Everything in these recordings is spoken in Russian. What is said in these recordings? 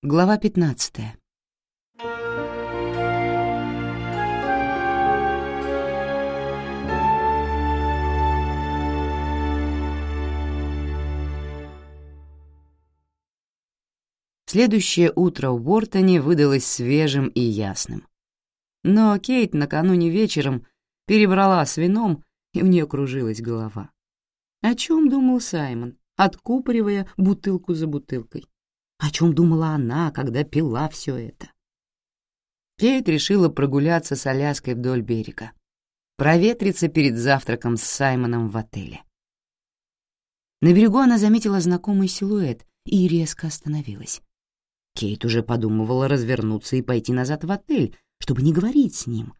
Глава 15. Следующее утро в Уортоне выдалось свежим и ясным. Но Кейт накануне вечером перебрала с вином, и у нее кружилась голова. О чем думал Саймон, откупоривая бутылку за бутылкой? О чем думала она, когда пила все это? Кейт решила прогуляться с Аляской вдоль берега, проветриться перед завтраком с Саймоном в отеле. На берегу она заметила знакомый силуэт и резко остановилась. Кейт уже подумывала развернуться и пойти назад в отель, чтобы не говорить с ним.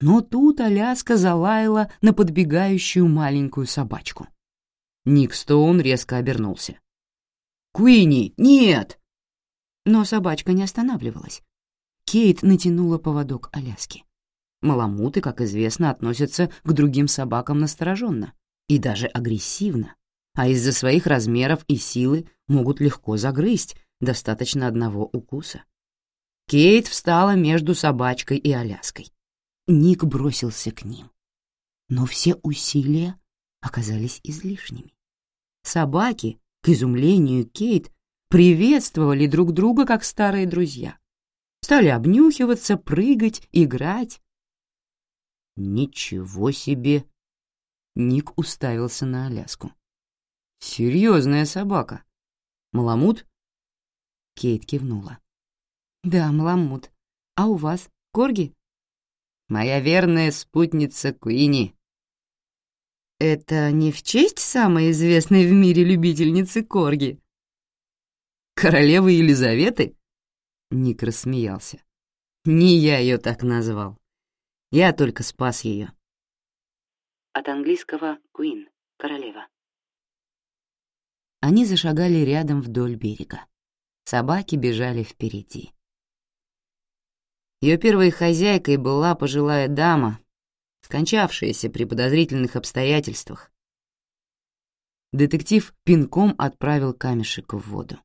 Но тут Аляска залаяла на подбегающую маленькую собачку. Ник Стоун резко обернулся. «Куинни, нет!» Но собачка не останавливалась. Кейт натянула поводок Аляски. Маламуты, как известно, относятся к другим собакам настороженно и даже агрессивно, а из-за своих размеров и силы могут легко загрызть, достаточно одного укуса. Кейт встала между собачкой и Аляской. Ник бросился к ним. Но все усилия оказались излишними. Собаки, к изумлению Кейт, приветствовали друг друга как старые друзья, стали обнюхиваться, прыгать, играть. «Ничего себе!» Ник уставился на Аляску. «Серьезная собака. Маламут?» Кейт кивнула. «Да, маламут. А у вас корги?» «Моя верная спутница Куини». «Это не в честь самой известной в мире любительницы корги?» королевы Елизаветы?» Ник рассмеялся. «Не я ее так назвал. Я только спас ее». От английского «Queen» — королева. Они зашагали рядом вдоль берега. Собаки бежали впереди. Ее первой хозяйкой была пожилая дама, скончавшаяся при подозрительных обстоятельствах. Детектив пинком отправил камешек в воду.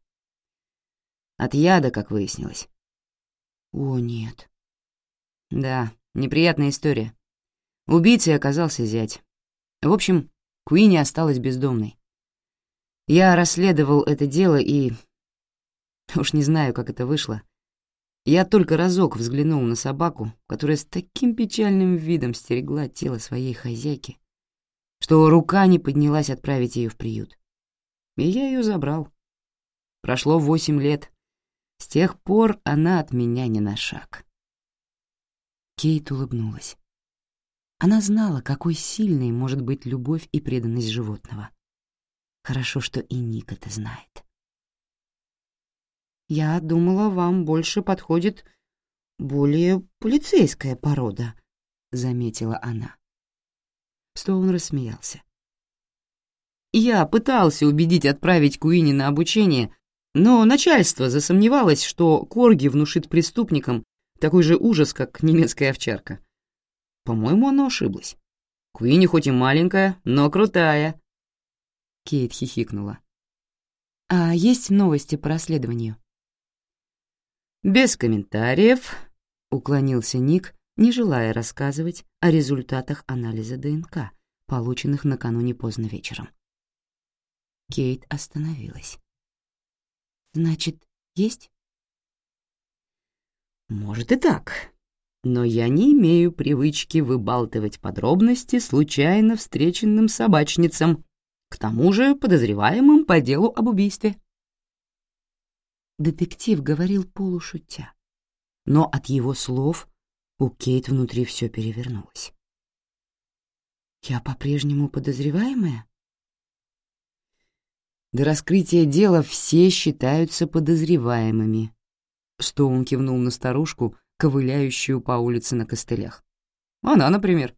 А От яда, как выяснилось. О, нет. Да, неприятная история. Убийцей оказался зять. В общем, Куини осталась бездомной. Я расследовал это дело и... Уж не знаю, как это вышло. Я только разок взглянул на собаку, которая с таким печальным видом стерегла тело своей хозяйки, что рука не поднялась отправить ее в приют. И я ее забрал. Прошло восемь лет, с тех пор она от меня не на шаг. Кейт улыбнулась. Она знала, какой сильной может быть любовь и преданность животного. Хорошо, что и Ник это знает. «Я думала, вам больше подходит более полицейская порода», — заметила она. Стоун рассмеялся. «Я пытался убедить отправить Куини на обучение, но начальство засомневалось, что Корги внушит преступникам такой же ужас, как немецкая овчарка. По-моему, оно ошиблось. Куини хоть и маленькая, но крутая. Кейт хихикнула. А есть новости по расследованию? Без комментариев, уклонился Ник, не желая рассказывать о результатах анализа ДНК, полученных накануне поздно вечером. Кейт остановилась. Значит, есть? Может и так. Но я не имею привычки выбалтывать подробности случайно встреченным собачницам, к тому же подозреваемым по делу об убийстве. Детектив говорил полушутя, но от его слов у Кейт внутри все перевернулось. «Я по-прежнему подозреваемая?» До раскрытия дела все считаются подозреваемыми. Стоун кивнул на старушку, ковыляющую по улице на костылях. Она, например.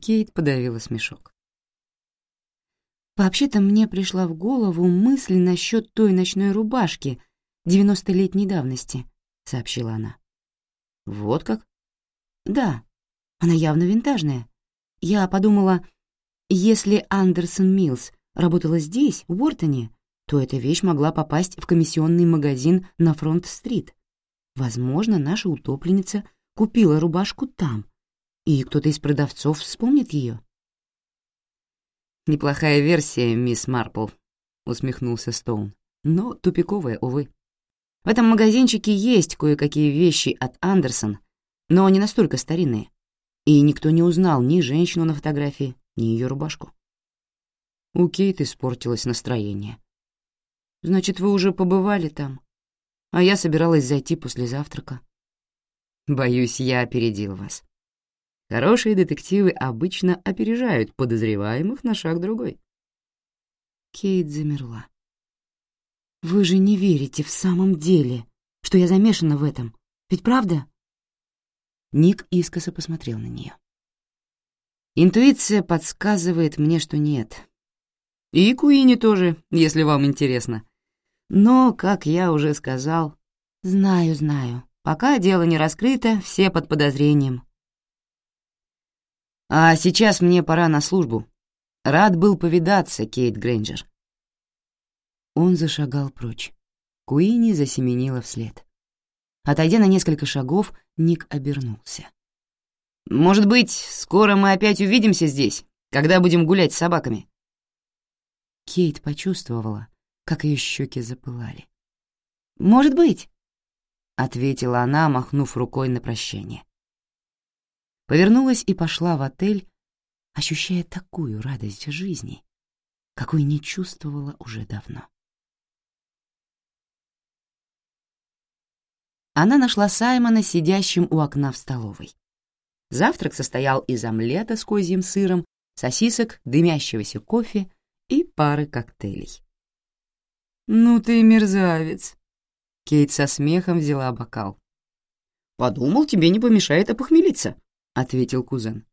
Кейт подавила смешок. Вообще-то мне пришла в голову мысль насчет той ночной рубашки девяностолетней давности, сообщила она. Вот как? Да, она явно винтажная. Я подумала, если Андерсон Милс работала здесь, в Уортоне, то эта вещь могла попасть в комиссионный магазин на Фронт-стрит. Возможно, наша утопленница купила рубашку там, и кто-то из продавцов вспомнит ее. «Неплохая версия, мисс Марпл», — усмехнулся Стоун, — «но тупиковая, увы. В этом магазинчике есть кое-какие вещи от Андерсон, но не настолько старинные, и никто не узнал ни женщину на фотографии, ни ее рубашку. У Кейт испортилось настроение. «Значит, вы уже побывали там, а я собиралась зайти после завтрака». «Боюсь, я опередил вас. Хорошие детективы обычно опережают подозреваемых на шаг другой». Кейт замерла. «Вы же не верите в самом деле, что я замешана в этом, ведь правда?» Ник искоса посмотрел на нее. «Интуиция подсказывает мне, что нет», и Куини тоже, если вам интересно. Но, как я уже сказал... Знаю, знаю. Пока дело не раскрыто, все под подозрением. А сейчас мне пора на службу. Рад был повидаться, Кейт Грэнджер. Он зашагал прочь. Куини засеменила вслед. Отойдя на несколько шагов, Ник обернулся. «Может быть, скоро мы опять увидимся здесь, когда будем гулять с собаками?» Кейт почувствовала, как ее щеки запылали. «Может быть», — ответила она, махнув рукой на прощание. Повернулась и пошла в отель, ощущая такую радость жизни, какой не чувствовала уже давно. Она нашла Саймона сидящим у окна в столовой. Завтрак состоял из омлета с козьим сыром, сосисок, дымящегося кофе и пары коктейлей. «Ну ты мерзавец!» Кейт со смехом взяла бокал. «Подумал, тебе не помешает опохмелиться», — ответил кузен.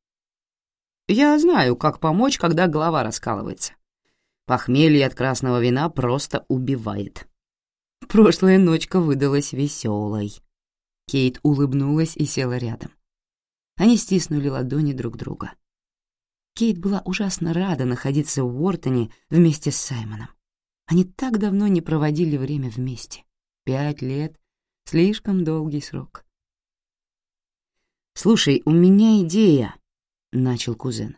«Я знаю, как помочь, когда голова раскалывается. Похмелье от красного вина просто убивает». Прошлая ночка выдалась веселой. Кейт улыбнулась и села рядом. Они стиснули ладони друг друга. Кейт была ужасно рада находиться в Уортоне вместе с Саймоном. Они так давно не проводили время вместе. Пять лет — слишком долгий срок. «Слушай, у меня идея», — начал кузен.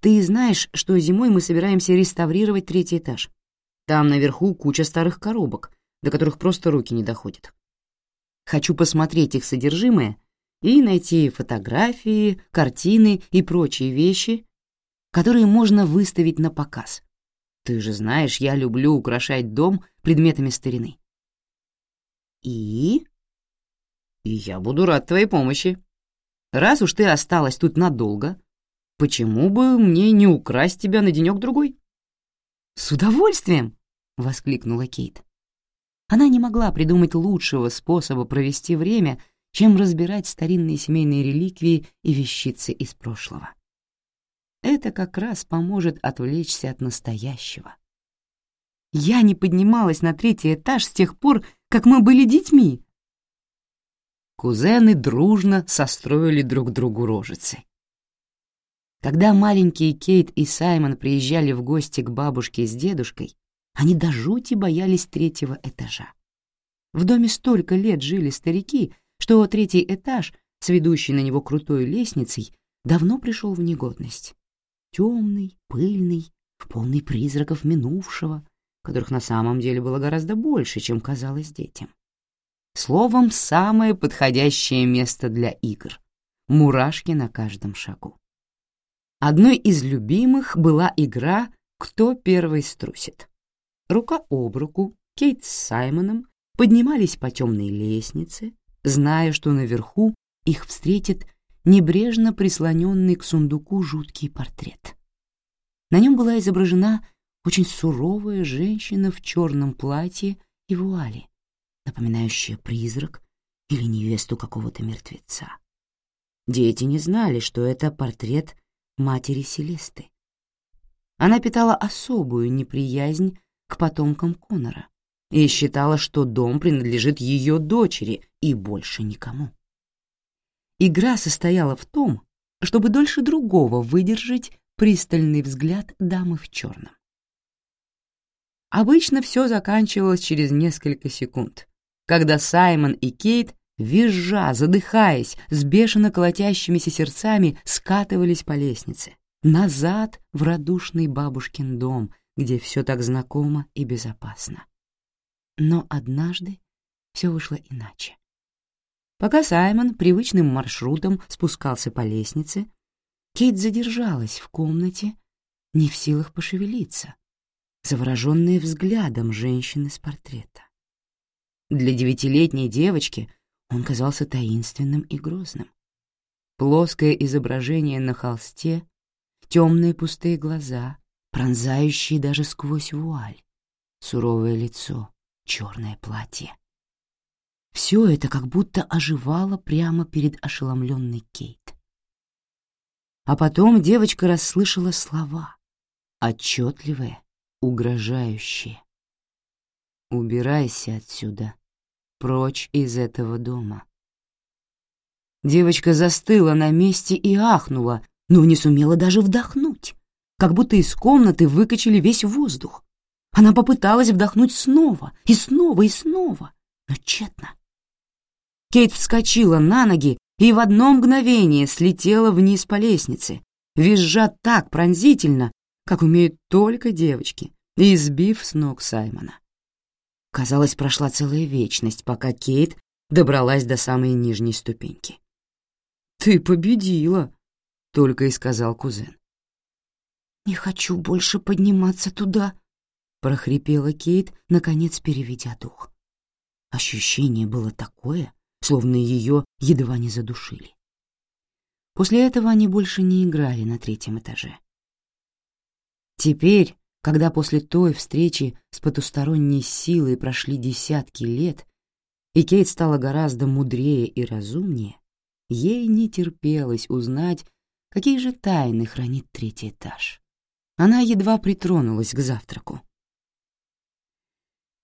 «Ты знаешь, что зимой мы собираемся реставрировать третий этаж. Там наверху куча старых коробок, до которых просто руки не доходят. Хочу посмотреть их содержимое и найти фотографии, картины и прочие вещи, которые можно выставить на показ. Ты же знаешь, я люблю украшать дом предметами старины. И? И я буду рад твоей помощи. Раз уж ты осталась тут надолго, почему бы мне не украсть тебя на денёк-другой? С удовольствием! — воскликнула Кейт. Она не могла придумать лучшего способа провести время — чем разбирать старинные семейные реликвии и вещицы из прошлого. Это как раз поможет отвлечься от настоящего. Я не поднималась на третий этаж с тех пор, как мы были детьми. Кузены дружно состроили друг другу рожицы. Когда маленькие Кейт и Саймон приезжали в гости к бабушке с дедушкой, они до жути боялись третьего этажа. В доме столько лет жили старики, что третий этаж, сведущий на него крутой лестницей, давно пришел в негодность. Темный, пыльный, в полный призраков минувшего, которых на самом деле было гораздо больше, чем казалось детям. Словом, самое подходящее место для игр. Мурашки на каждом шагу. Одной из любимых была игра «Кто первый струсит?». Рука об руку Кейт с Саймоном поднимались по темной лестнице, зная, что наверху их встретит небрежно прислоненный к сундуку жуткий портрет. На нем была изображена очень суровая женщина в черном платье и вуале, напоминающая призрак или невесту какого-то мертвеца. Дети не знали, что это портрет матери Селесты. Она питала особую неприязнь к потомкам Конора, и считала, что дом принадлежит ее дочери и больше никому. Игра состояла в том, чтобы дольше другого выдержать пристальный взгляд дамы в черном. Обычно все заканчивалось через несколько секунд, когда Саймон и Кейт, визжа, задыхаясь, с бешено колотящимися сердцами, скатывались по лестнице, назад в радушный бабушкин дом, где все так знакомо и безопасно. Но однажды все вышло иначе. Пока Саймон привычным маршрутом спускался по лестнице, Кейт задержалась в комнате, не в силах пошевелиться, завороженная взглядом женщины с портрета. Для девятилетней девочки он казался таинственным и грозным. Плоское изображение на холсте, темные пустые глаза, пронзающие даже сквозь вуаль, суровое лицо, черное платье. Все это как будто оживало прямо перед ошеломленной Кейт. А потом девочка расслышала слова, отчетливые, угрожающие. «Убирайся отсюда, прочь из этого дома». Девочка застыла на месте и ахнула, но не сумела даже вдохнуть, как будто из комнаты выкачали весь воздух. Она попыталась вдохнуть снова, и снова, и снова, но тщетно. Кейт вскочила на ноги и в одно мгновение слетела вниз по лестнице, визжа так пронзительно, как умеют только девочки, избив с ног Саймона. Казалось, прошла целая вечность, пока Кейт добралась до самой нижней ступеньки. «Ты победила!» — только и сказал кузен. «Не хочу больше подниматься туда», прохрипела Кейт, наконец переведя дух. Ощущение было такое, словно ее едва не задушили. После этого они больше не играли на третьем этаже. Теперь, когда после той встречи с потусторонней силой прошли десятки лет, и Кейт стала гораздо мудрее и разумнее, ей не терпелось узнать, какие же тайны хранит третий этаж. Она едва притронулась к завтраку.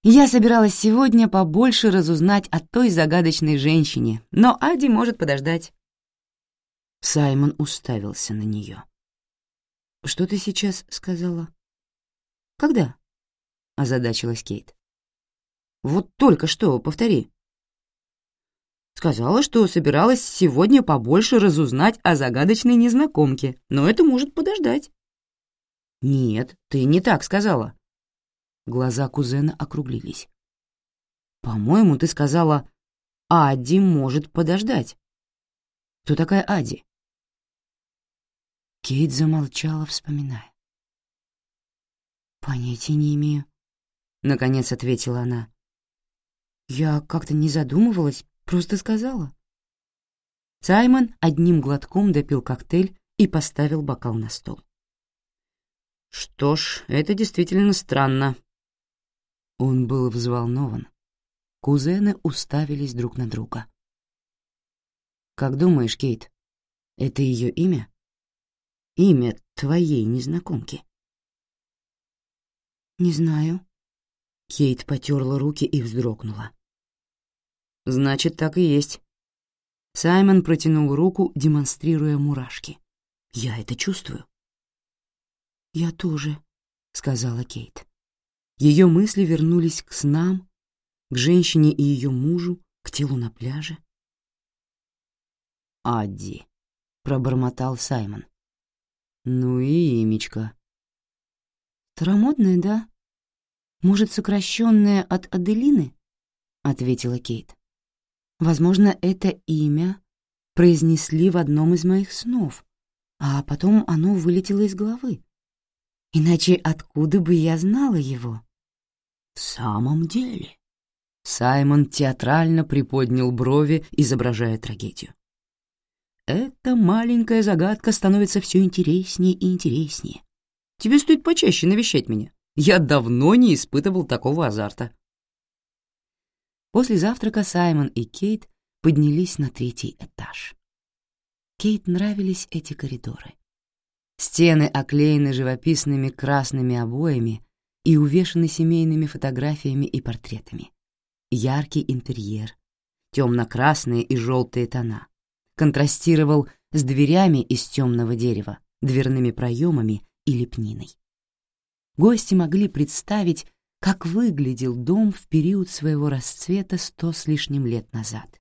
Я собиралась сегодня побольше разузнать о той загадочной женщине, но Ади может подождать. Саймон уставился на нее. «Что ты сейчас сказала?» «Когда?» — озадачилась Кейт. «Вот только что, повтори». Сказала, что собиралась сегодня побольше разузнать о загадочной незнакомке, но это может подождать. «Нет, ты не так сказала. Глаза кузена округлились. «По-моему, ты сказала, Ади может подождать». «Кто такая Ади?» Кейт замолчала, вспоминая. «Понятия не имею», — наконец ответила она. «Я как-то не задумывалась, просто сказала». Саймон одним глотком допил коктейль и поставил бокал на стол. «Что ж, это действительно странно», он был взволнован. Кузены уставились друг на друга. «Как думаешь, Кейт, это ее имя?» «Имя твоей незнакомки». «Не знаю». Кейт потерла руки и вздрогнула. «Значит, так и есть». Саймон протянул руку, демонстрируя мурашки. «Я это чувствую». «Я тоже», — сказала Кейт. Ее мысли вернулись к снам, к женщине и ее мужу, к телу на пляже. «Адди», — пробормотал Саймон. «Ну и имечко». «Старомодное, да? Может, сокращенное от Аделины?» — ответила Кейт. «Возможно, это имя произнесли в одном из моих снов, а потом оно вылетело из головы. Иначе откуда бы я знала его?» самом деле?» Саймон театрально приподнял брови, изображая трагедию. «Эта маленькая загадка становится все интереснее и интереснее. Тебе стоит почаще навещать меня. Я давно не испытывал такого азарта». После завтрака Саймон и Кейт поднялись на третий этаж. Кейт нравились эти коридоры. Стены оклеены живописными красными обоями, и увешаны семейными фотографиями и портретами. Яркий интерьер, темно-красные и желтые тона, контрастировал с дверями из темного дерева, дверными проемами и лепниной. Гости могли представить, как выглядел дом в период своего расцвета сто с лишним лет назад.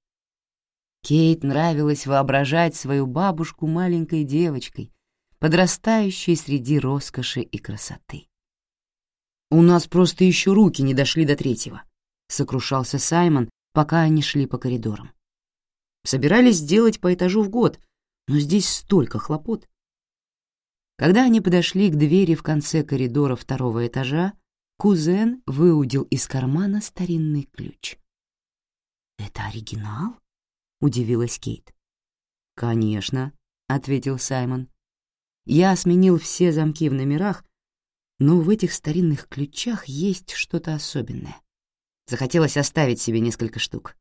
Кейт нравилось воображать свою бабушку маленькой девочкой, подрастающей среди роскоши и красоты. «У нас просто еще руки не дошли до третьего», — сокрушался Саймон, пока они шли по коридорам. Собирались сделать по этажу в год, но здесь столько хлопот. Когда они подошли к двери в конце коридора второго этажа, кузен выудил из кармана старинный ключ. «Это оригинал?» — удивилась Кейт. «Конечно», — ответил Саймон. «Я сменил все замки в номерах, но в этих старинных ключах есть что-то особенное. Захотелось оставить себе несколько штук.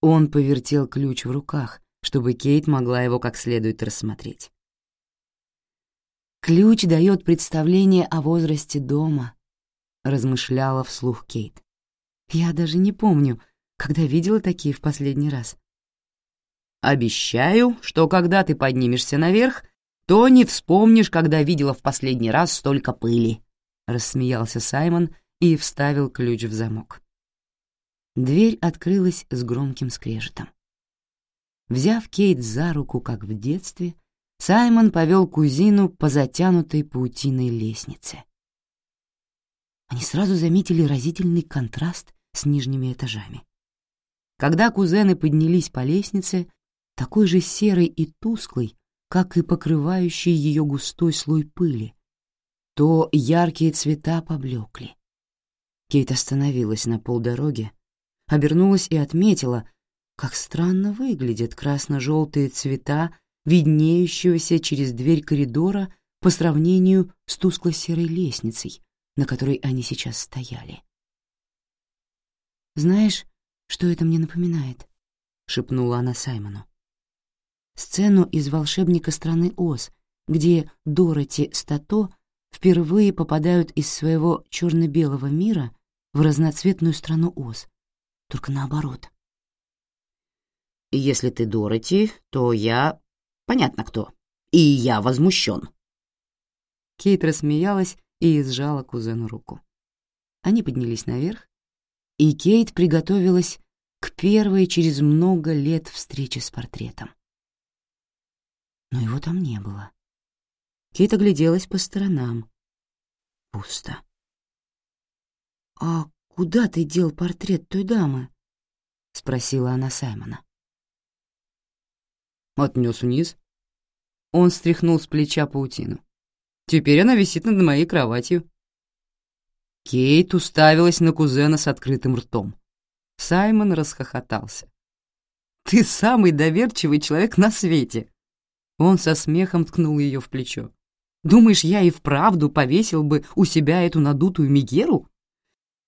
Он повертел ключ в руках, чтобы Кейт могла его как следует рассмотреть. «Ключ дает представление о возрасте дома», — размышляла вслух Кейт. «Я даже не помню, когда видела такие в последний раз». «Обещаю, что когда ты поднимешься наверх, то не вспомнишь, когда видела в последний раз столько пыли?» — рассмеялся Саймон и вставил ключ в замок. Дверь открылась с громким скрежетом. Взяв Кейт за руку, как в детстве, Саймон повел кузину по затянутой паутиной лестнице. Они сразу заметили разительный контраст с нижними этажами. Когда кузены поднялись по лестнице, такой же серой и тусклой как и покрывающий ее густой слой пыли, то яркие цвета поблекли. Кейт остановилась на полдороге, обернулась и отметила, как странно выглядят красно-желтые цвета, виднеющегося через дверь коридора по сравнению с тускло-серой лестницей, на которой они сейчас стояли. «Знаешь, что это мне напоминает?» — шепнула она Саймону сцену из «Волшебника страны Оз», где Дороти Стато впервые попадают из своего черно-белого мира в разноцветную страну Оз. Только наоборот. «Если ты Дороти, то я... понятно кто. И я возмущен». Кейт рассмеялась и сжала кузену руку. Они поднялись наверх, и Кейт приготовилась к первой через много лет встрече с портретом. Ну но его там не было. Кейт огляделась по сторонам. Пусто. «А куда ты дел портрет той дамы?» — спросила она Саймона. Отнес вниз. Он стряхнул с плеча паутину. «Теперь она висит над моей кроватью». Кейт уставилась на кузена с открытым ртом. Саймон расхохотался. «Ты самый доверчивый человек на свете!» Он со смехом ткнул ее в плечо. «Думаешь, я и вправду повесил бы у себя эту надутую мигеру?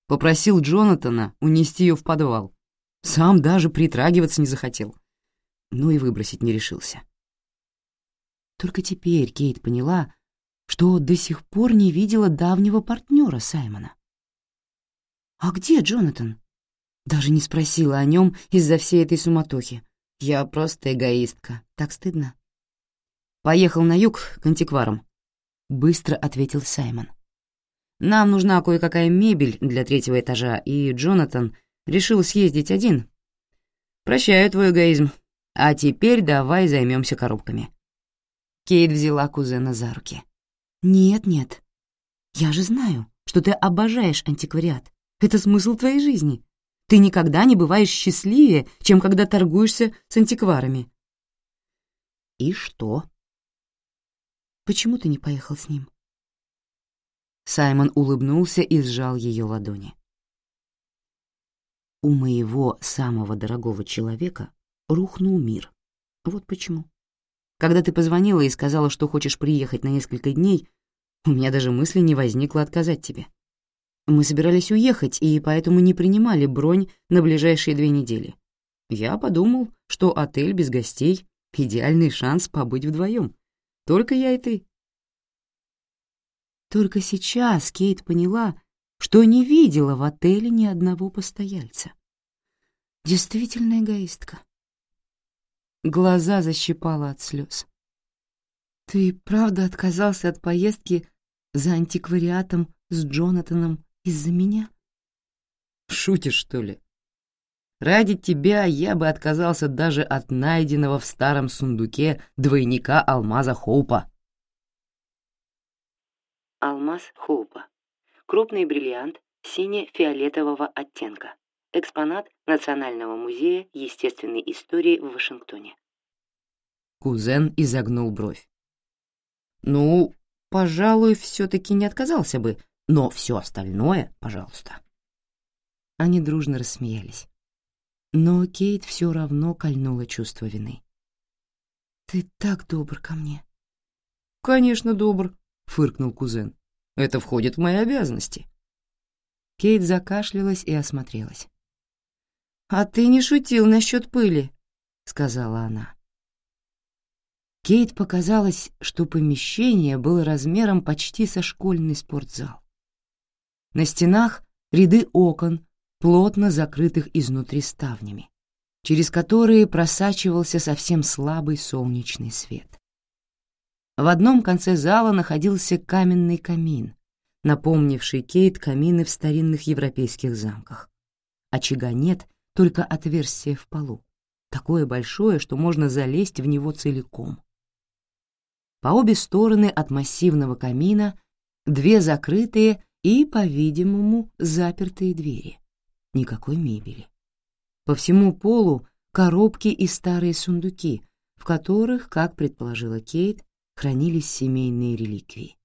Попросил Джонатана унести ее в подвал. Сам даже притрагиваться не захотел. но и выбросить не решился. Только теперь Кейт поняла, что до сих пор не видела давнего партнера Саймона. «А где Джонатан?» Даже не спросила о нем из-за всей этой суматохи. «Я просто эгоистка. Так стыдно». «Поехал на юг к антикварам», — быстро ответил Саймон. «Нам нужна кое-какая мебель для третьего этажа, и Джонатан решил съездить один. Прощаю твой эгоизм. А теперь давай займемся коробками». Кейт взяла кузена за руки. «Нет-нет, я же знаю, что ты обожаешь антиквариат. Это смысл твоей жизни. Ты никогда не бываешь счастливее, чем когда торгуешься с антикварами». «И что?» Почему ты не поехал с ним?» Саймон улыбнулся и сжал ее ладони. «У моего самого дорогого человека рухнул мир. Вот почему. Когда ты позвонила и сказала, что хочешь приехать на несколько дней, у меня даже мысли не возникло отказать тебе. Мы собирались уехать, и поэтому не принимали бронь на ближайшие две недели. Я подумал, что отель без гостей — идеальный шанс побыть вдвоем. Только я и ты». Только сейчас Кейт поняла, что не видела в отеле ни одного постояльца. Действительно эгоистка. Глаза защипала от слез. «Ты правда отказался от поездки за антиквариатом с Джонатаном из-за меня?» «Шутишь, что ли?» Ради тебя я бы отказался даже от найденного в старом сундуке двойника алмаза Хоупа. Алмаз Хоупа. Крупный бриллиант сине-фиолетового оттенка. Экспонат Национального музея естественной истории в Вашингтоне. Кузен изогнул бровь. «Ну, пожалуй, все-таки не отказался бы, но все остальное, пожалуйста». Они дружно рассмеялись но Кейт все равно кольнуло чувство вины. «Ты так добр ко мне». «Конечно добр», — фыркнул кузен. «Это входит в мои обязанности». Кейт закашлялась и осмотрелась. «А ты не шутил насчет пыли», — сказала она. Кейт показалось, что помещение было размером почти со школьный спортзал. На стенах ряды окон, плотно закрытых изнутри ставнями, через которые просачивался совсем слабый солнечный свет. В одном конце зала находился каменный камин, напомнивший Кейт камины в старинных европейских замках. А Очага нет, только отверстие в полу, такое большое, что можно залезть в него целиком. По обе стороны от массивного камина две закрытые и, по-видимому, запертые двери никакой мебели. По всему полу коробки и старые сундуки, в которых, как предположила Кейт, хранились семейные реликвии.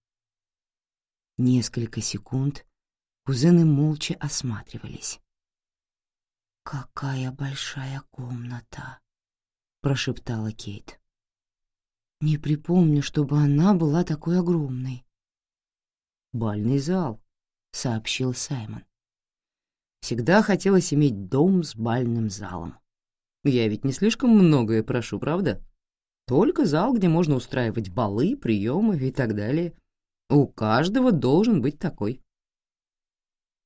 Несколько секунд кузены молча осматривались. «Какая большая комната!» — прошептала Кейт. «Не припомню, чтобы она была такой огромной». «Бальный зал», — сообщил Саймон. Всегда хотелось иметь дом с бальным залом. Я ведь не слишком многое прошу, правда? Только зал, где можно устраивать балы, приемы и так далее. У каждого должен быть такой.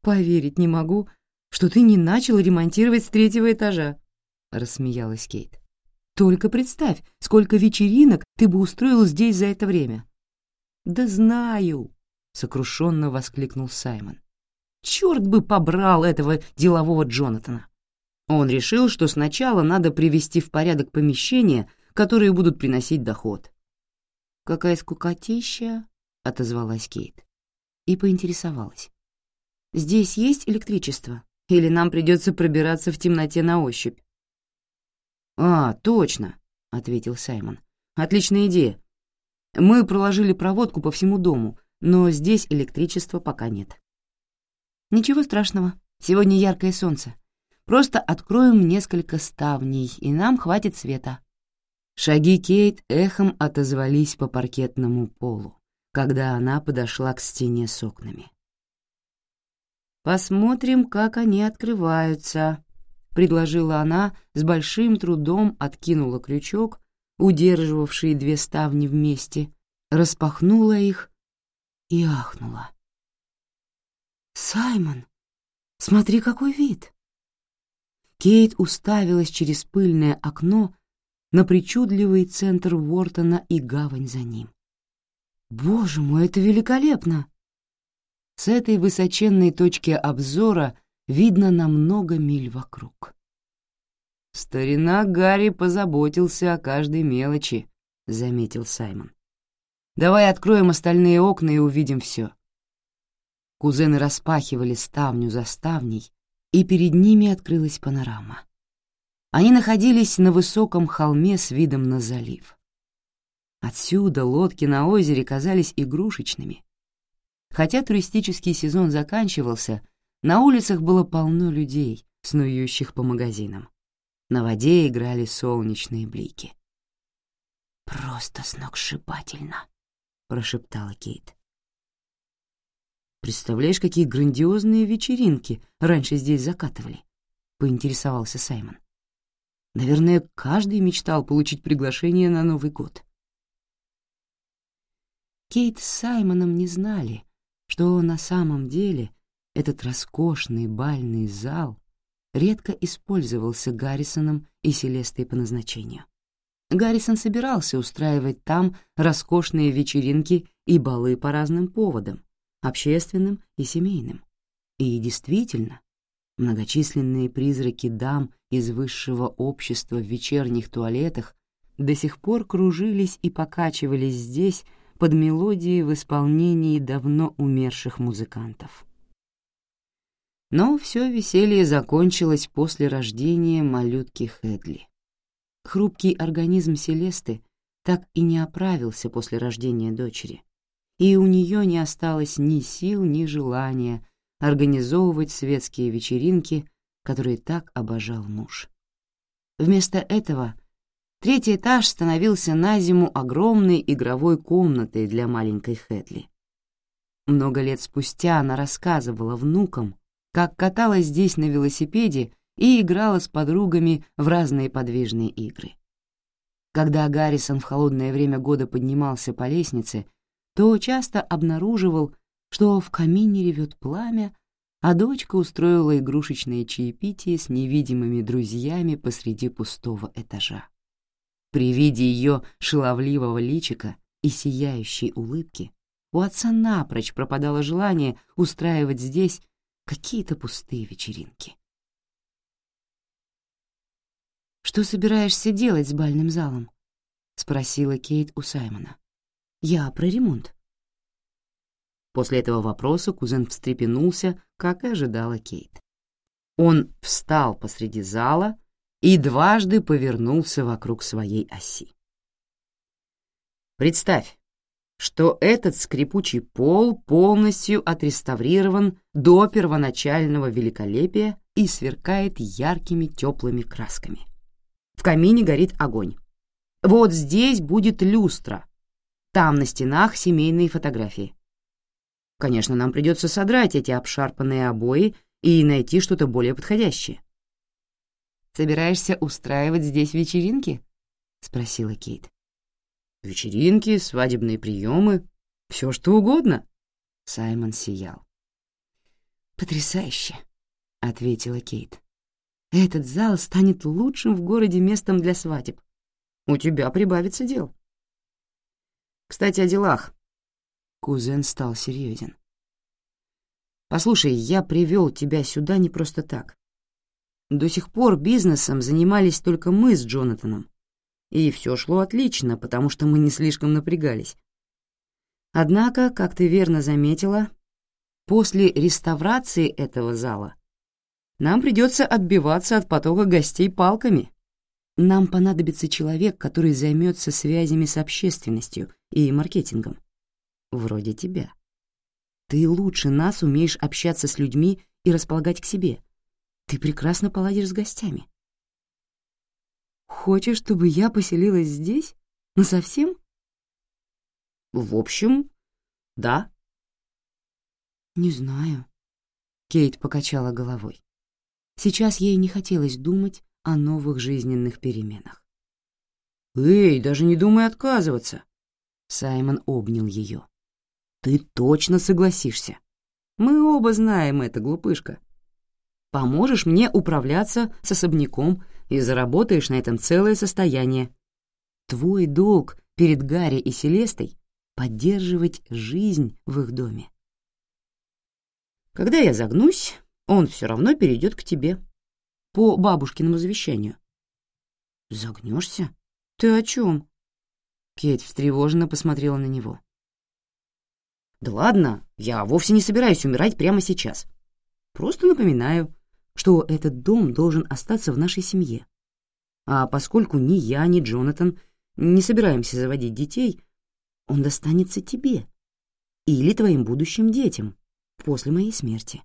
«Поверить не могу, что ты не начал ремонтировать с третьего этажа», — рассмеялась Кейт. «Только представь, сколько вечеринок ты бы устроил здесь за это время». «Да знаю», — сокрушенно воскликнул Саймон. Черт бы побрал этого делового Джонатана. Он решил, что сначала надо привести в порядок помещения, которые будут приносить доход. «Какая скукотища!» — отозвалась Кейт. И поинтересовалась. «Здесь есть электричество? Или нам придется пробираться в темноте на ощупь?» «А, точно!» — ответил Саймон. «Отличная идея. Мы проложили проводку по всему дому, но здесь электричества пока нет». Ничего страшного, сегодня яркое солнце. Просто откроем несколько ставней, и нам хватит света». Шаги Кейт эхом отозвались по паркетному полу, когда она подошла к стене с окнами. «Посмотрим, как они открываются», — предложила она, с большим трудом откинула крючок, удерживавший две ставни вместе, распахнула их и ахнула. Саймон, смотри, какой вид!» Кейт уставилась через пыльное окно на причудливый центр Вортона и гавань за ним. «Боже мой, это великолепно!» С этой высоченной точки обзора видно на много миль вокруг. «Старина Гарри позаботился о каждой мелочи», — заметил Саймон. «Давай откроем остальные окна и увидим все». Кузены распахивали ставню за ставней, и перед ними открылась панорама. Они находились на высоком холме с видом на залив. Отсюда лодки на озере казались игрушечными. Хотя туристический сезон заканчивался, на улицах было полно людей, снующих по магазинам. На воде играли солнечные блики. «Просто сногсшибательно», — прошептала Кейт. Представляешь, какие грандиозные вечеринки раньше здесь закатывали?» — поинтересовался Саймон. «Наверное, каждый мечтал получить приглашение на Новый год». Кейт с Саймоном не знали, что на самом деле этот роскошный бальный зал редко использовался Гаррисоном и Селестой по назначению. Гаррисон собирался устраивать там роскошные вечеринки и балы по разным поводам, общественным и семейным. И действительно, многочисленные призраки дам из высшего общества в вечерних туалетах до сих пор кружились и покачивались здесь под мелодии в исполнении давно умерших музыкантов. Но все веселье закончилось после рождения малютки Хедли. Хрупкий организм Селесты так и не оправился после рождения дочери, и у нее не осталось ни сил, ни желания организовывать светские вечеринки, которые так обожал муж. Вместо этого третий этаж становился на зиму огромной игровой комнатой для маленькой Хэтли. Много лет спустя она рассказывала внукам, как каталась здесь на велосипеде и играла с подругами в разные подвижные игры. Когда Гаррисон в холодное время года поднимался по лестнице — то часто обнаруживал, что в камине ревет пламя, а дочка устроила игрушечное чаепитие с невидимыми друзьями посреди пустого этажа. При виде ее шаловливого личика и сияющей улыбки у отца напрочь пропадало желание устраивать здесь какие-то пустые вечеринки. «Что собираешься делать с бальным залом?» — спросила Кейт у Саймона. Я про ремонт. После этого вопроса кузен встрепенулся, как и ожидала Кейт. Он встал посреди зала и дважды повернулся вокруг своей оси. Представь, что этот скрипучий пол полностью отреставрирован до первоначального великолепия и сверкает яркими теплыми красками. В камине горит огонь. Вот здесь будет люстра, там на стенах семейные фотографии. Конечно, нам придется содрать эти обшарпанные обои и найти что-то более подходящее. «Собираешься устраивать здесь вечеринки?» — спросила Кейт. «Вечеринки, свадебные приемы, все что угодно», — Саймон сиял. «Потрясающе», — ответила Кейт. «Этот зал станет лучшим в городе местом для свадеб. У тебя прибавится дел». Кстати, о делах». Кузен стал серьезен. «Послушай, я привел тебя сюда не просто так. До сих пор бизнесом занимались только мы с Джонатаном. И все шло отлично, потому что мы не слишком напрягались. Однако, как ты верно заметила, после реставрации этого зала нам придется отбиваться от потока гостей палками. Нам понадобится человек, который займется связями с общественностью и маркетингом. Вроде тебя. Ты лучше нас умеешь общаться с людьми и располагать к себе. Ты прекрасно поладишь с гостями. Хочешь, чтобы я поселилась здесь? Ну совсем? В общем, да. Не знаю. Кейт покачала головой. Сейчас ей не хотелось думать о новых жизненных переменах. «Эй, даже не думай отказываться!» Саймон обнял ее. «Ты точно согласишься. Мы оба знаем это, глупышка. Поможешь мне управляться с особняком и заработаешь на этом целое состояние. Твой долг перед Гарри и Селестой — поддерживать жизнь в их доме. Когда я загнусь, он все равно перейдет к тебе. По бабушкиному завещанию. Загнешься? Ты о чем? Кейт встревоженно посмотрела на него. «Да ладно, я вовсе не собираюсь умирать прямо сейчас. Просто напоминаю, что этот дом должен остаться в нашей семье. А поскольку ни я, ни Джонатан не собираемся заводить детей, он достанется тебе или твоим будущим детям после моей смерти.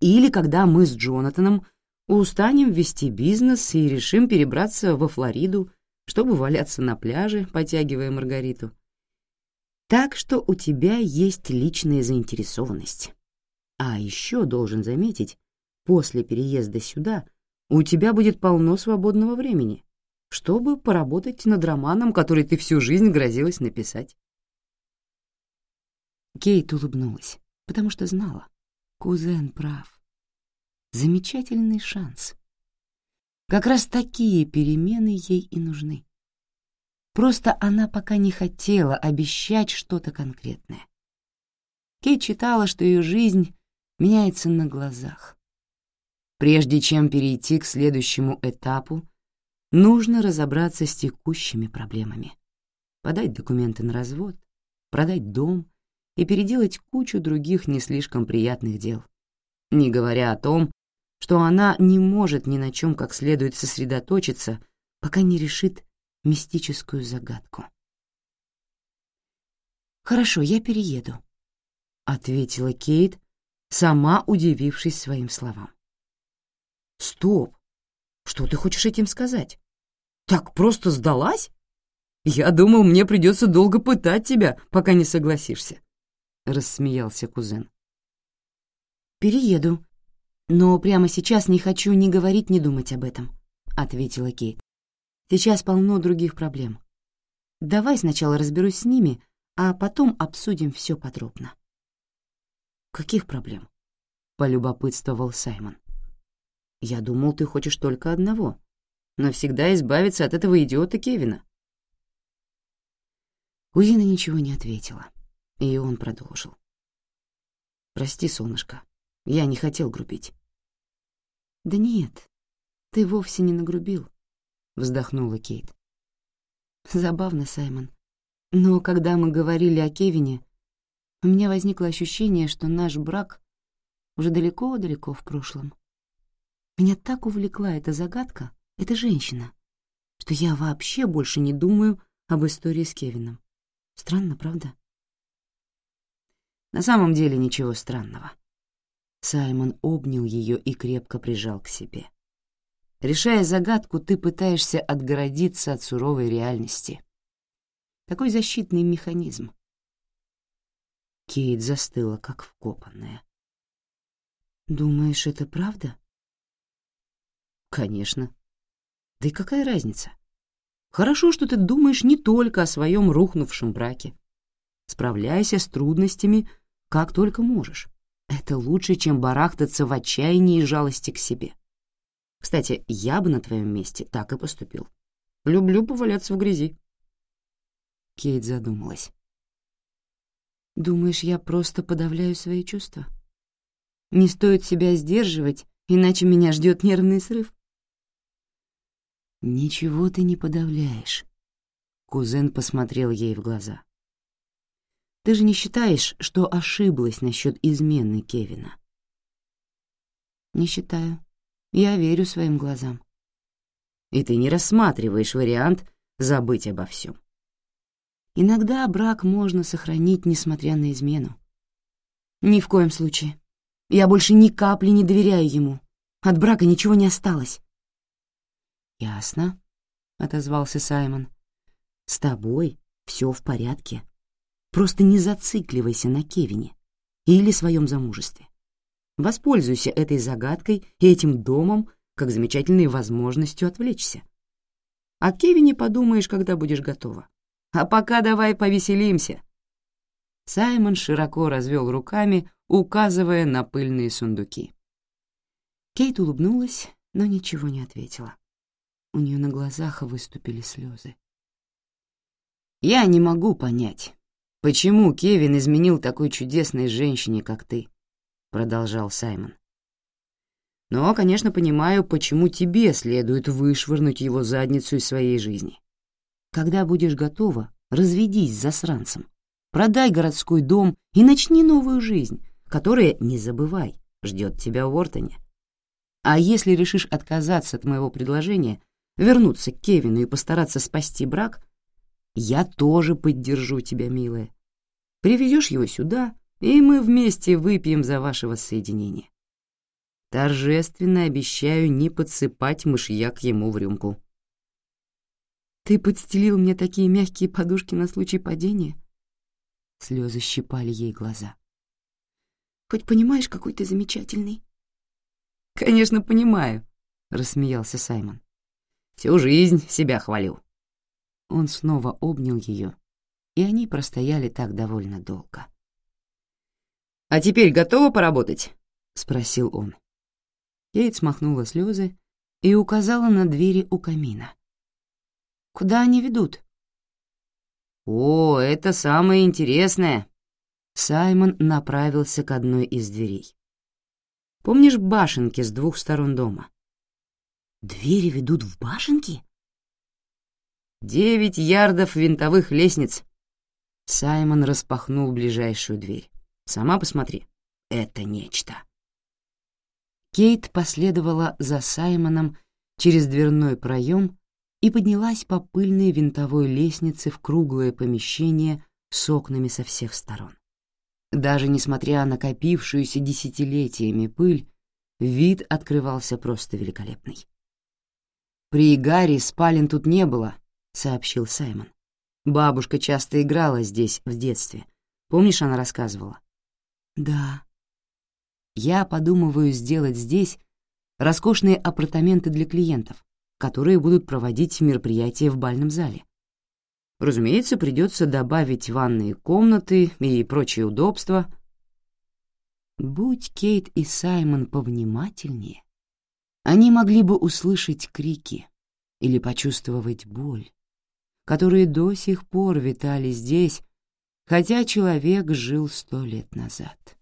Или когда мы с Джонатаном устанем вести бизнес и решим перебраться во Флориду чтобы валяться на пляже, потягивая Маргариту. Так что у тебя есть личная заинтересованность. А еще должен заметить, после переезда сюда у тебя будет полно свободного времени, чтобы поработать над романом, который ты всю жизнь грозилась написать. Кейт улыбнулась, потому что знала. Кузен прав. Замечательный шанс. Как раз такие перемены ей и нужны. Просто она пока не хотела обещать что-то конкретное. Кейт читала, что ее жизнь меняется на глазах. Прежде чем перейти к следующему этапу, нужно разобраться с текущими проблемами. Подать документы на развод, продать дом и переделать кучу других не слишком приятных дел, не говоря о том, что она не может ни на чем как следует сосредоточиться, пока не решит мистическую загадку. «Хорошо, я перееду», — ответила Кейт, сама удивившись своим словам. «Стоп! Что ты хочешь этим сказать? Так просто сдалась? Я думал, мне придется долго пытать тебя, пока не согласишься», — рассмеялся кузен. «Перееду», «Но прямо сейчас не хочу ни говорить, ни думать об этом», — ответила Кейт. «Сейчас полно других проблем. Давай сначала разберусь с ними, а потом обсудим все подробно». «Каких проблем?» — полюбопытствовал Саймон. «Я думал, ты хочешь только одного. Навсегда избавиться от этого идиота Кевина». Узина ничего не ответила, и он продолжил. «Прости, солнышко, я не хотел грубить. «Да нет, ты вовсе не нагрубил», — вздохнула Кейт. «Забавно, Саймон. Но когда мы говорили о Кевине, у меня возникло ощущение, что наш брак уже далеко-далеко в прошлом. Меня так увлекла эта загадка, эта женщина, что я вообще больше не думаю об истории с Кевином. Странно, правда?» «На самом деле ничего странного», Саймон обнял ее и крепко прижал к себе. Решая загадку, ты пытаешься отгородиться от суровой реальности. Такой защитный механизм. Кейт застыла, как вкопанная. «Думаешь, это правда?» «Конечно. Да и какая разница? Хорошо, что ты думаешь не только о своем рухнувшем браке. Справляйся с трудностями, как только можешь. Это лучше, чем барахтаться в отчаянии и жалости к себе. Кстати, я бы на твоем месте так и поступил. Люблю поваляться в грязи. Кейт задумалась. Думаешь, я просто подавляю свои чувства? Не стоит себя сдерживать, иначе меня ждет нервный срыв. Ничего ты не подавляешь. Кузен посмотрел ей в глаза. Ты же не считаешь, что ошиблась насчет измены Кевина?» «Не считаю. Я верю своим глазам». «И ты не рассматриваешь вариант забыть обо всем. Иногда брак можно сохранить, несмотря на измену. Ни в коем случае. Я больше ни капли не доверяю ему. От брака ничего не осталось. «Ясно», — отозвался Саймон. «С тобой все в порядке. Просто не зацикливайся на Кевине или своем замужестве. Воспользуйся этой загадкой и этим домом как замечательной возможностью отвлечься. О Кевине подумаешь, когда будешь готова. А пока давай повеселимся. Саймон широко развел руками, указывая на пыльные сундуки. Кейт улыбнулась, но ничего не ответила. У нее на глазах выступили слезы. «Я не могу понять, «Почему Кевин изменил такой чудесной женщине, как ты?» — продолжал Саймон. «Но, конечно, понимаю, почему тебе следует вышвырнуть его задницу из своей жизни. Когда будешь готова, разведись с засранцем, продай городской дом и начни новую жизнь, которая, не забывай, ждет тебя в Уортоне. А если решишь отказаться от моего предложения, вернуться к Кевину и постараться спасти брак — я тоже поддержу тебя, милая. Приведешь его сюда, и мы вместе выпьем за ваше воссоединение. Торжественно обещаю не подсыпать мышьяк ему в рюмку. Ты подстелил мне такие мягкие подушки на случай падения? Слезы щипали ей глаза. Хоть понимаешь, какой ты замечательный? Конечно, понимаю, рассмеялся Саймон. Всю жизнь себя хвалил. Он снова обнял ее, и они простояли так довольно долго. «А теперь готова поработать?» — спросил он. Кейт смахнула слезы и указала на двери у камина. «Куда они ведут?» «О, это самое интересное!» Саймон направился к одной из дверей. «Помнишь башенки с двух сторон дома?» «Двери ведут в башенки?» «Девять ярдов винтовых лестниц!» Саймон распахнул ближайшую дверь. «Сама посмотри. Это нечто!» Кейт последовала за Саймоном через дверной проем и поднялась по пыльной винтовой лестнице в круглое помещение с окнами со всех сторон. Даже несмотря на копившуюся десятилетиями пыль, вид открывался просто великолепный. При Гарри спален тут не было, — сообщил Саймон. «Бабушка часто играла здесь в детстве. Помнишь, она рассказывала?» «Да». «Я подумываю сделать здесь роскошные апартаменты для клиентов, которые будут проводить мероприятия в бальном зале. Разумеется, придется добавить ванные комнаты и прочие удобства». Будь Кейт и Саймон повнимательнее, они могли бы услышать крики или почувствовать боль, которые до сих пор витали здесь, хотя человек жил сто лет назад.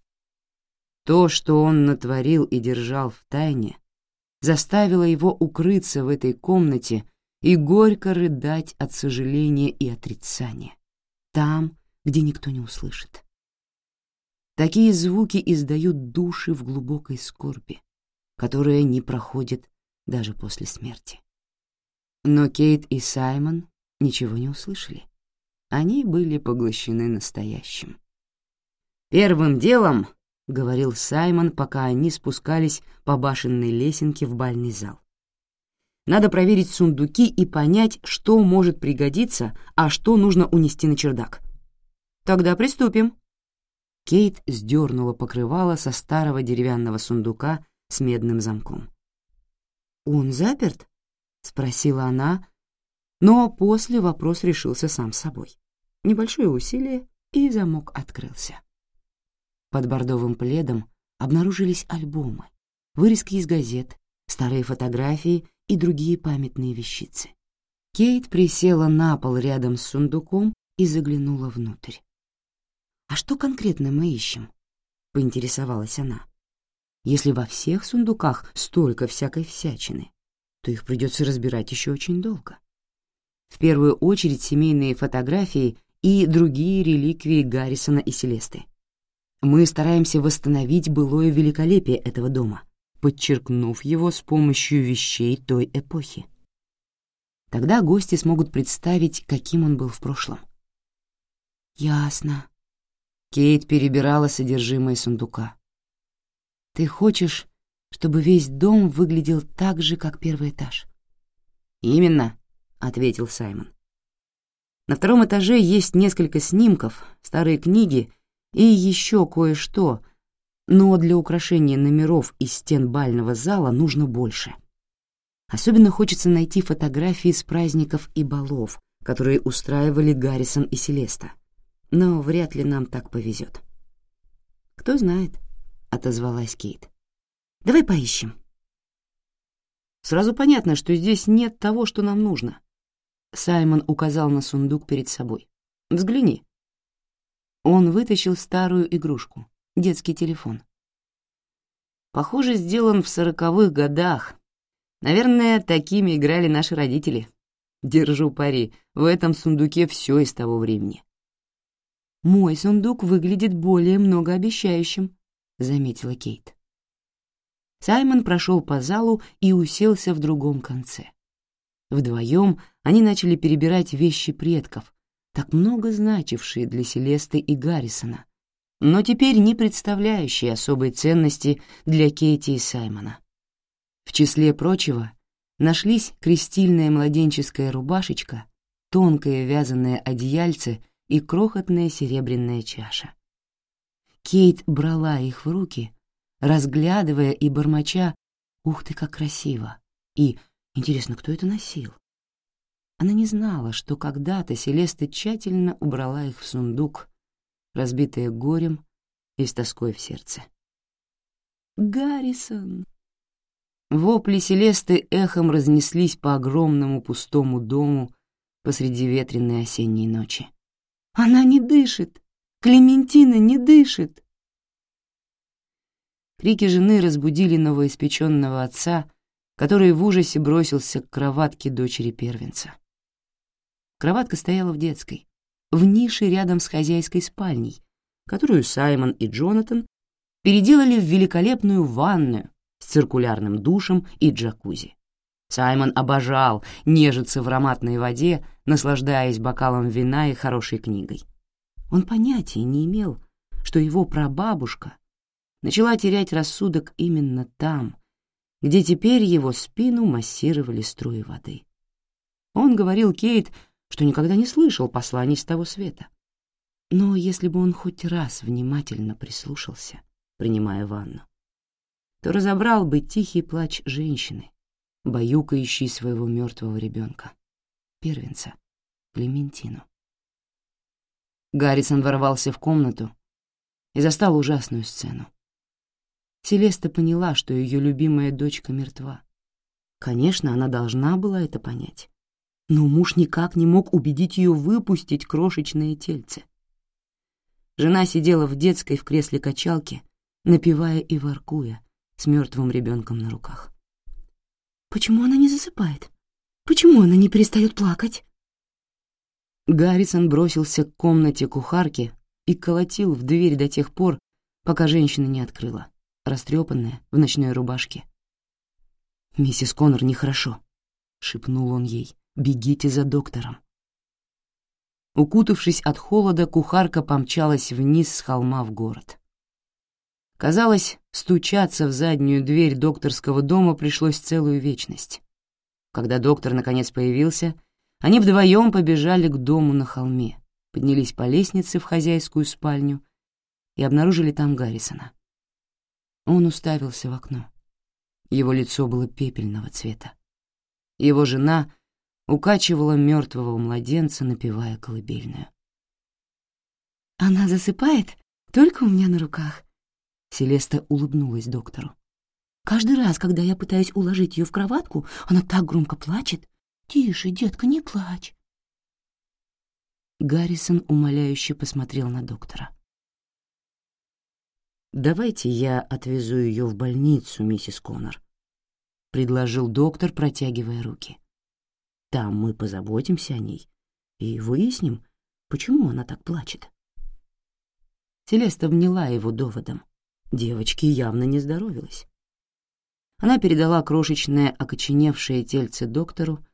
То, что он натворил и держал в тайне, заставило его укрыться в этой комнате и горько рыдать от сожаления и отрицания, там, где никто не услышит. Такие звуки издают души в глубокой скорби, которая не проходит даже после смерти. Но Кейт и Саймон ничего не услышали. Они были поглощены настоящим. «Первым делом», — говорил Саймон, пока они спускались по башенной лесенке в бальный зал. «Надо проверить сундуки и понять, что может пригодиться, а что нужно унести на чердак». «Тогда приступим». Кейт сдернула покрывало со старого деревянного сундука с медным замком. «Он заперт?» — спросила она, но после вопрос решился сам собой. Небольшое усилие, и замок открылся. Под бордовым пледом обнаружились альбомы, вырезки из газет, старые фотографии и другие памятные вещицы. Кейт присела на пол рядом с сундуком и заглянула внутрь. «А что конкретно мы ищем?» — поинтересовалась она. «Если во всех сундуках столько всякой всячины, то их придется разбирать еще очень долго» в первую очередь семейные фотографии и другие реликвии Гаррисона и Селесты. Мы стараемся восстановить былое великолепие этого дома, подчеркнув его с помощью вещей той эпохи. Тогда гости смогут представить, каким он был в прошлом. «Ясно». Кейт перебирала содержимое сундука. «Ты хочешь, чтобы весь дом выглядел так же, как первый этаж?» «Именно», — ответил Саймон. «На втором этаже есть несколько снимков, старые книги и еще кое-что, но для украшения номеров и стен бального зала нужно больше. Особенно хочется найти фотографии с праздников и балов, которые устраивали Гаррисон и Селеста. Но вряд ли нам так повезет». «Кто знает», — отозвалась Кейт. «Давай поищем». Сразу понятно, что здесь нет того, что нам нужно. Саймон указал на сундук перед собой. «Взгляни». Он вытащил старую игрушку, детский телефон. Похоже, сделан в сороковых годах. Наверное, такими играли наши родители. Держу пари, в этом сундуке все из того времени. «Мой сундук выглядит более многообещающим», — заметила Кейт. Саймон прошел по залу и уселся в другом конце. Вдвоем они начали перебирать вещи предков, так много значившие для Селесты и Гаррисона, но теперь не представляющие особой ценности для Кейти и Саймона. В числе прочего нашлись крестильная младенческая рубашечка, тонкое вязаное одеяльце и крохотная серебряная чаша. Кейт брала их в руки, разглядывая и бормоча «Ух ты, как красиво!» и «Ух Интересно, кто это носил? Она не знала, что когда-то Селеста тщательно убрала их в сундук, разбитые горем и с тоской в сердце. «Гаррисон!» Вопли Селесты эхом разнеслись по огромному пустому дому посреди ветреной осенней ночи. «Она не дышит! Клементина не дышит!» Крики жены разбудили новоиспеченного отца — который в ужасе бросился к кроватке дочери первенца. Кроватка стояла в детской, в нише рядом с хозяйской спальней, которую Саймон и Джонатан переделали в великолепную ванную с циркулярным душем и джакузи. Саймон обожал нежиться в ароматной воде, наслаждаясь бокалом вина и хорошей книгой. Он понятия не имел, что его прабабушка начала терять рассудок именно там, где теперь его спину массировали струи воды. Он говорил Кейт, что никогда не слышал посланий с того света. Но если бы он хоть раз внимательно прислушался, принимая ванну, то разобрал бы тихий плач женщины, баюкающей своего мертвого ребенка, первенца, Клементину. Гаррисон ворвался в комнату и застал ужасную сцену. Селеста поняла, что ее любимая дочка мертва. Конечно, она должна была это понять. Но муж никак не мог убедить ее выпустить крошечное тельце. Жена сидела в детской в кресле качалки, напевая и воркуя, с мертвым ребенком на руках. «Почему она не засыпает? Почему она не перестает плакать?» Гаррисон бросился к комнате кухарки и колотил в дверь до тех пор, пока женщина не открыла растрепанная, в ночной рубашке. «Миссис Коннор, нехорошо», — шепнул он ей. «Бегите за доктором». Укутавшись от холода, кухарка помчалась вниз с холма в город. Казалось, стучаться в заднюю дверь докторского дома пришлось целую вечность. Когда доктор наконец появился, они вдвоем побежали к дому на холме, поднялись по лестнице в хозяйскую спальню и обнаружили там Гаррисона. Он уставился в окно. Его лицо было пепельного цвета. Его жена укачивала мертвого младенца, напевая колыбельную. «Она засыпает только у меня на руках», — Селеста улыбнулась доктору. «Каждый раз, когда я пытаюсь уложить ее в кроватку, она так громко плачет. Тише, детка, не плачь». Гаррисон умоляюще посмотрел на доктора. «Давайте я отвезу ее в больницу, миссис Коннор», — предложил доктор, протягивая руки. «Там мы позаботимся о ней и выясним, почему она так плачет». Телеста обняла его доводом. Девочки явно не здоровилась. Она передала крошечное окоченевшее тельце доктору,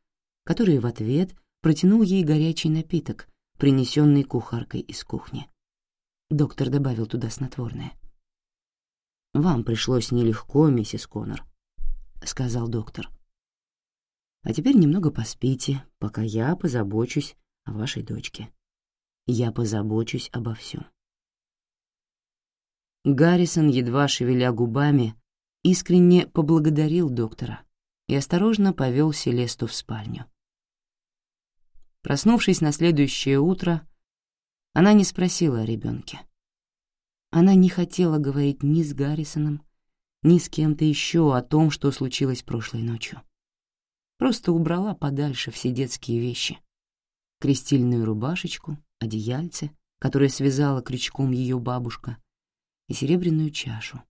который в ответ протянул ей горячий напиток, принесенный кухаркой из кухни. Доктор добавил туда снотворное — «Вам пришлось нелегко, миссис Коннор», — сказал доктор. «А теперь немного поспите, пока я позабочусь о вашей дочке. Я позабочусь обо всем». Гаррисон, едва шевеля губами, искренне поблагодарил доктора и осторожно повел Селесту в спальню. Проснувшись на следующее утро, она не спросила о ребенке. Она не хотела говорить ни с Гаррисоном, ни с кем-то еще о том, что случилось прошлой ночью. Просто убрала подальше все детские вещи. Крестильную рубашечку, одеяльце, которое связала крючком ее бабушка, и серебряную чашу.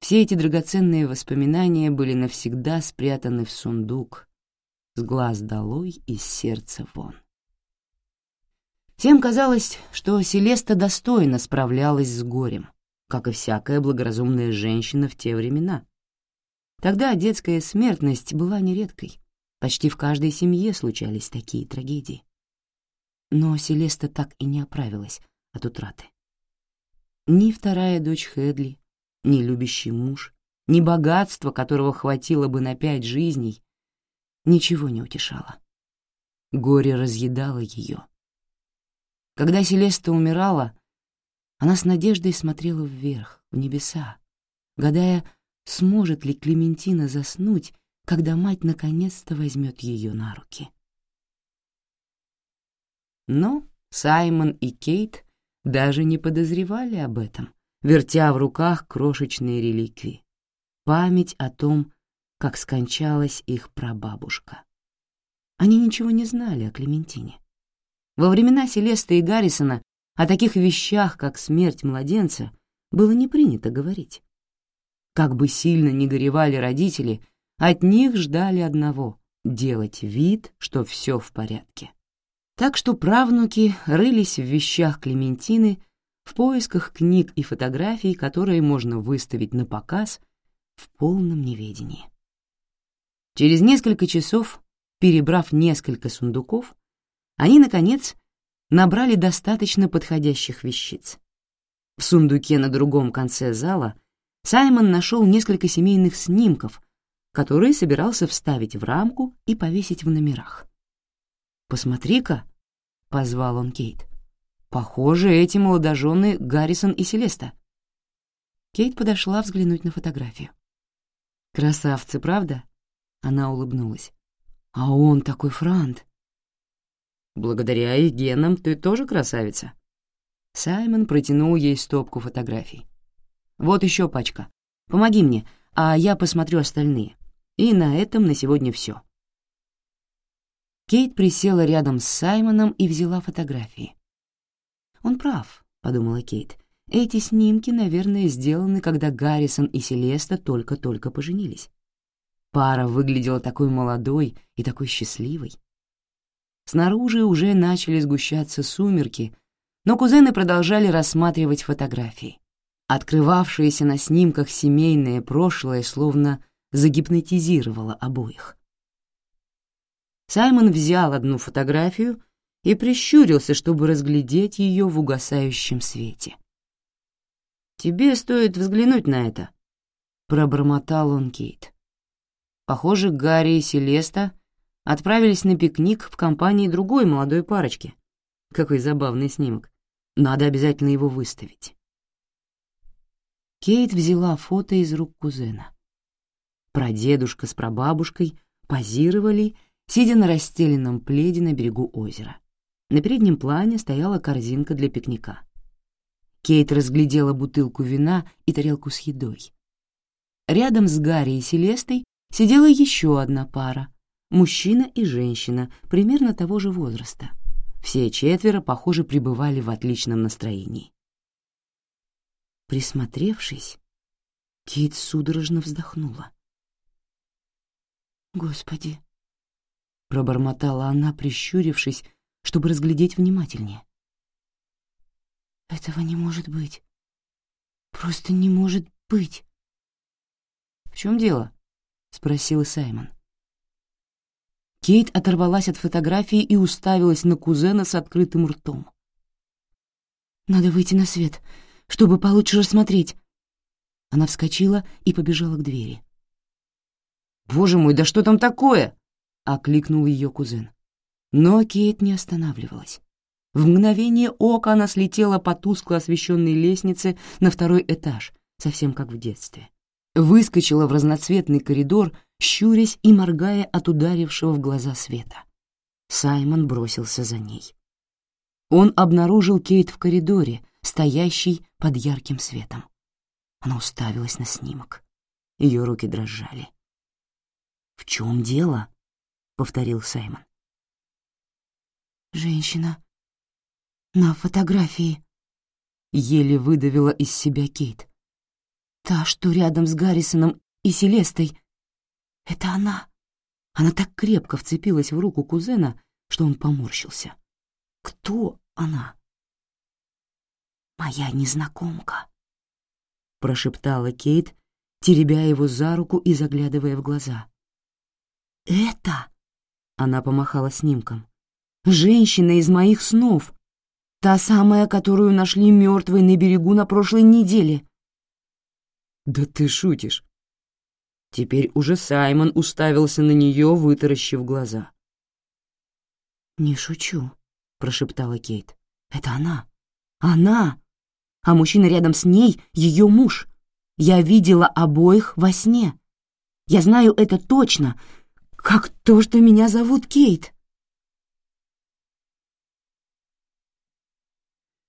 Все эти драгоценные воспоминания были навсегда спрятаны в сундук, с глаз долой и сердца вон. Тем казалось, что Селеста достойно справлялась с горем, как и всякая благоразумная женщина в те времена. Тогда детская смертность была нередкой. Почти в каждой семье случались такие трагедии. Но Селеста так и не оправилась от утраты. Ни вторая дочь Хедли, ни любящий муж, ни богатство, которого хватило бы на пять жизней, ничего не утешало. Горе разъедало ее когда Селеста умирала, она с надеждой смотрела вверх, в небеса, гадая, сможет ли Клементина заснуть, когда мать наконец-то возьмет ее на руки. Но Саймон и Кейт даже не подозревали об этом, вертя в руках крошечные реликвии. Память о том, как скончалась их прабабушка. Они ничего не знали о Клементине. Во времена Селесты и Гаррисона о таких вещах, как смерть младенца, было не принято говорить. Как бы сильно ни горевали родители, от них ждали одного — делать вид, что все в порядке. Так что правнуки рылись в вещах Клементины в поисках книг и фотографий, которые можно выставить на показ в полном неведении. Через несколько часов, перебрав несколько сундуков, они, наконец, набрали достаточно подходящих вещиц. В сундуке на другом конце зала Саймон нашел несколько семейных снимков, которые собирался вставить в рамку и повесить в номерах. «Посмотри-ка», — позвал он Кейт. «Похоже, эти молодожены Гаррисон и Селеста». Кейт подошла взглянуть на фотографию. «Красавцы, правда?» — она улыбнулась. «А он такой франт!» Благодаря их генам ты тоже красавица». Саймон протянул ей стопку фотографий. «Вот еще пачка. Помоги мне, а я посмотрю остальные. И на этом на сегодня все. Кейт присела рядом с Саймоном и взяла фотографии. «Он прав», — подумала Кейт. «Эти снимки, наверное, сделаны, когда Гаррисон и Селеста только-только поженились. Пара выглядела такой молодой и такой счастливой. Снаружи уже начали сгущаться сумерки, но кузены продолжали рассматривать фотографии. Открывавшееся на снимках семейное прошлое словно загипнотизировало обоих. Саймон взял одну фотографию и прищурился, чтобы разглядеть ее в угасающем свете. «Тебе стоит взглянуть на это», — пробормотал он Кейт. Похоже, Гарри и Селеста отправились на пикник в компании другой молодой парочки. Какой забавный снимок. Надо обязательно его выставить. Кейт взяла фото из рук кузена. Прадедушка с прабабушкой позировали, сидя на расстеленном пледе на берегу озера. На переднем плане стояла корзинка для пикника. Кейт разглядела бутылку вина и тарелку с едой. Рядом с Гарри и Селестой сидела еще одна пара, мужчина и женщина примерно того же возраста. Все четверо, похоже, пребывали в отличном настроении. Присмотревшись, Кит судорожно вздохнула. «Господи!» — пробормотала она, прищурившись, чтобы разглядеть внимательнее. «Этого не может быть. Просто не может быть!» «В чем дело?» — спросил Саймон. Кейт оторвалась от фотографии и уставилась на кузена с открытым ртом. «Надо выйти на свет, чтобы получше рассмотреть». Она вскочила и побежала к двери. «Боже мой, да что там такое?» — окликнул ее кузен. Но Кейт не останавливалась. В мгновение ока она слетела по тускло освещенной лестнице на второй этаж, совсем как в детстве. Выскочила в разноцветный коридор — щурясь и моргая от ударившего в глаза света. Саймон бросился за ней. Он обнаружил Кейт в коридоре, стоящей под ярким светом. Она уставилась на снимок. Ее руки дрожали. «В чем дело?» — повторил Саймон. «Женщина. На фотографии». Еле выдавила из себя Кейт. «Та, что рядом с Гаррисоном и Селестой, это она. Она так крепко вцепилась в руку кузена, что он поморщился. Кто она? Моя незнакомка, прошептала Кейт, теребя его за руку и заглядывая в глаза. Это, она помахала снимком. Женщина из моих снов. Та самая, которую нашли мертвой на берегу на прошлой неделе. Да ты шутишь. Теперь уже Саймон уставился на нее, вытаращив глаза. «Не шучу», — прошептала Кейт. «Это она! Она! А мужчина рядом с ней — ее муж! Я видела обоих во сне! Я знаю это точно, как то, что меня зовут Кейт!»